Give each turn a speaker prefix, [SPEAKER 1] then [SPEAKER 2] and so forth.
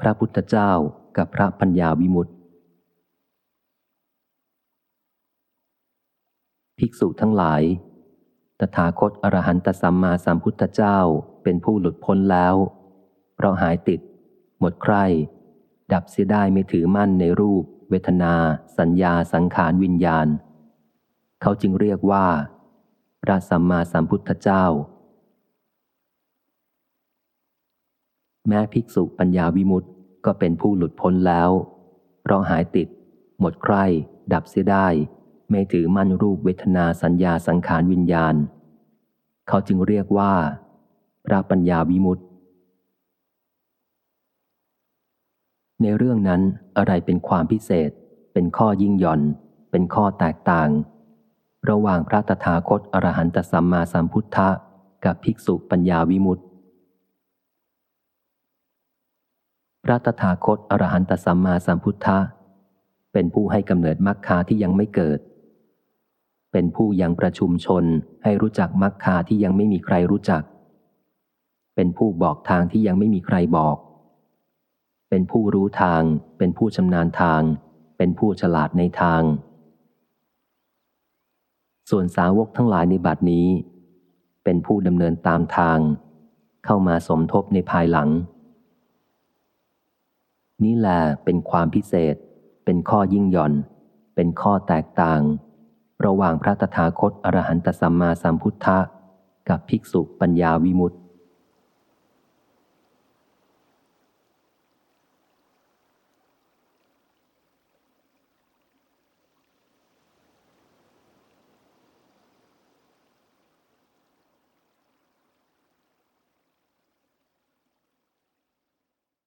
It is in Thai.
[SPEAKER 1] พระพุทธเจ้ากับพระปัญญาวิมุตติ ภิกษุทั้งหลาย ตถาคตอรหันตสัมมาสัมพุทธเจ้าเป็นผู้หลุดพ้นแล้ว เพราะหายติด หมดใคร ดับเสียได้ไม่ถือมั่นในรูป เวทนา สัญญาสังขารวิญญาณ เขาจึงเรียกว่า พระสัมมาสัมพุทธเจ้า แม้ภิกษุปัญญาวิมุตติก็เป็นผู้หลุดพ้นแล้ว เพราะหายติด หมดใครดับเสียได้ ไม่ถือมั่นรูปเวทนาสัญญาสังขารวิญญาณ เขาจึงเรียกว่า พระปัญญาวิมุตติในเรื่องนั้นอะไรเป็นความพิเศษ เป็นข้อยิ่งหย่อน เป็นข้อแตกต่าง ระหว่างพระตถาคตอรหันตสัมมาสัมพุทธะกับภิกษุปัญญาวิมุตติ พระตถาคตอรหันตสัมมาสัมพุทธะ เป็นผู้ให้กำเนิดมรรคาที่ยังไม่เกิด เป็นผู้ยังประชุมชนให้รู้จักมรรคาที่ยังไม่มีใครรู้จัก เป็นผู้บอกทางที่ยังไม่มีใครบอก เป็นผู้รู้ทาง เป็นผู้ชำนาญทาง เป็นผู้ฉลาดในทาง ส่วนสาวกทั้งหลายในบัดนี้ เป็นผู้ดำเนินตามทาง เข้ามาสมทบในภายหลัง นี่แหละเป็นความพิเศษ เป็นข้อยิ่งหย่อน เป็นข้อแตกต่าง ระหว่างพระตถาคตอรหันตสัมมาสัมพุทธะกับภิกษุปัญญาวิมุตติ